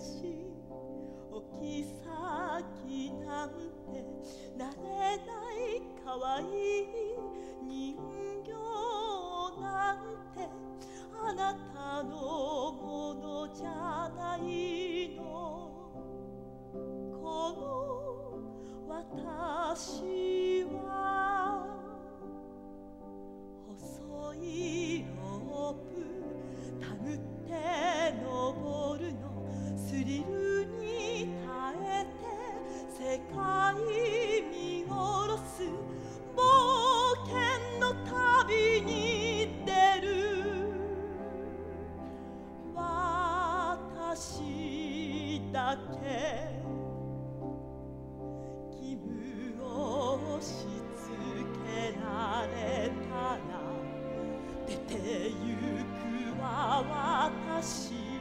しおきさきなんてなれないかわいい人形なんてあなたのものじゃないの。この私世界見下ろす冒険の旅に出る。私だけ義務を押し付けられたら出てゆくは私。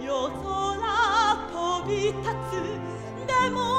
夜空飛び立つ。でも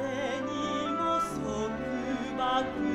誰にも束縛